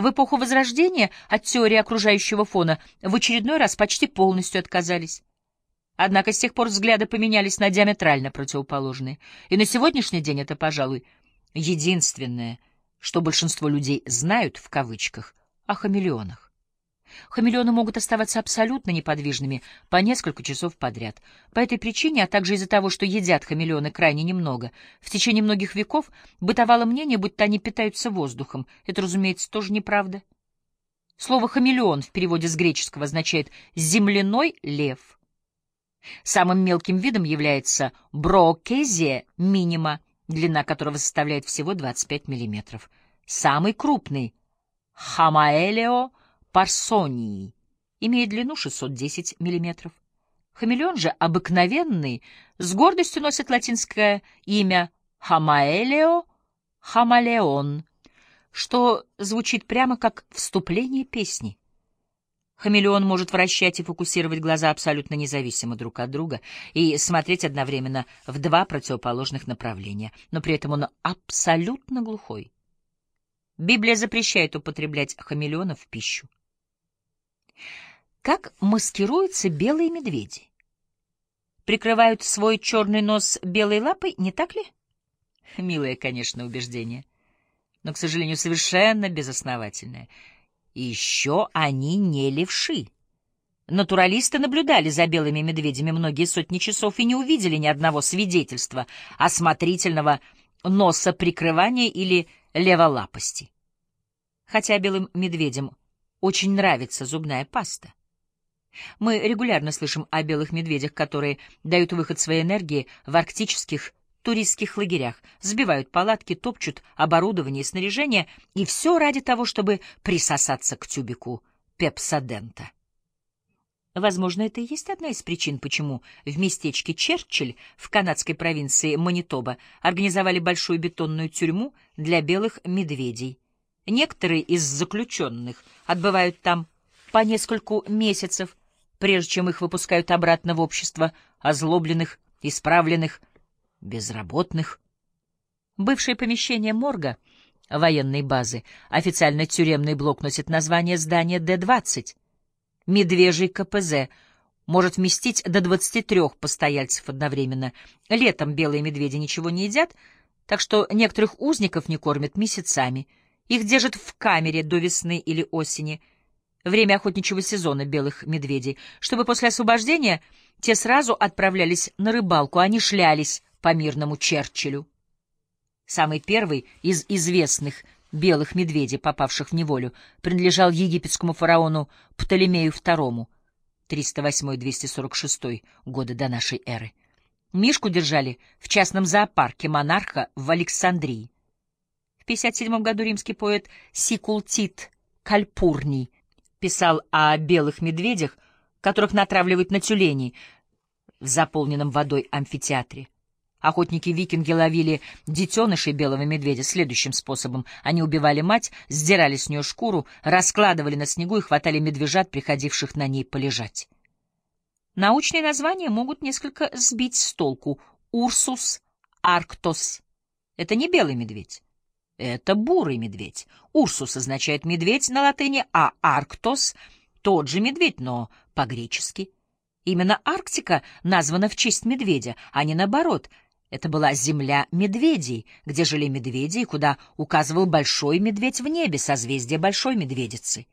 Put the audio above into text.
В эпоху Возрождения от теории окружающего фона в очередной раз почти полностью отказались. Однако с тех пор взгляды поменялись на диаметрально противоположные. И на сегодняшний день это, пожалуй, единственное, что большинство людей знают, в кавычках, о хамелеонах. Хамелеоны могут оставаться абсолютно неподвижными по несколько часов подряд. По этой причине, а также из-за того, что едят хамелеоны крайне немного, в течение многих веков бытовало мнение, будто они питаются воздухом. Это, разумеется, тоже неправда. Слово «хамелеон» в переводе с греческого означает «земляной лев». Самым мелким видом является брокезия минима, длина которого составляет всего 25 мм. Самый крупный — хамаэлео парсонии, имеет длину 610 мм. Хамелеон же обыкновенный, с гордостью носит латинское имя Хамаэлео Хамалеон, что звучит прямо как вступление песни. Хамелеон может вращать и фокусировать глаза абсолютно независимо друг от друга и смотреть одновременно в два противоположных направления, но при этом он абсолютно глухой. Библия запрещает употреблять хамелеонов в пищу. Как маскируются белые медведи? Прикрывают свой черный нос белой лапой, не так ли? Милое, конечно, убеждение, но, к сожалению, совершенно безосновательное. Еще они не левши. Натуралисты наблюдали за белыми медведями многие сотни часов и не увидели ни одного свидетельства осмотрительного носа прикрывания или леволапости. Хотя белым медведям очень нравится зубная паста. Мы регулярно слышим о белых медведях, которые дают выход своей энергии в арктических туристских лагерях, сбивают палатки, топчут оборудование и снаряжение, и все ради того, чтобы присосаться к тюбику пепсодента. Возможно, это и есть одна из причин, почему в местечке Черчилль в канадской провинции Манитоба организовали большую бетонную тюрьму для белых медведей. Некоторые из заключенных отбывают там по нескольку месяцев, прежде чем их выпускают обратно в общество озлобленных, исправленных, безработных. Бывшее помещение морга военной базы, официально тюремный блок носит название здания Д-20. Медвежий КПЗ может вместить до 23 постояльцев одновременно. Летом белые медведи ничего не едят, так что некоторых узников не кормят месяцами — их держат в камере до весны или осени, время охотничьего сезона белых медведей, чтобы после освобождения те сразу отправлялись на рыбалку, они шлялись по мирному Черчиллю. Самый первый из известных белых медведей, попавших в неволю, принадлежал египетскому фараону Птолемею II, 308-246 годы до нашей эры. Мишку держали в частном зоопарке монарха в Александрии. 1957 году римский поэт Сикултит Кальпурний писал о белых медведях, которых натравливают на тюленей в заполненном водой амфитеатре. Охотники-викинги ловили детенышей белого медведя следующим способом. Они убивали мать, сдирали с нее шкуру, раскладывали на снегу и хватали медвежат, приходивших на ней полежать. Научные названия могут несколько сбить с толку. Урсус арктос — это не белый медведь. Это бурый медведь. Урсус означает медведь на латыни, а Арктос — тот же медведь, но по-гречески. Именно Арктика названа в честь медведя, а не наоборот. Это была земля медведей, где жили медведи и куда указывал большой медведь в небе, созвездие Большой Медведицы.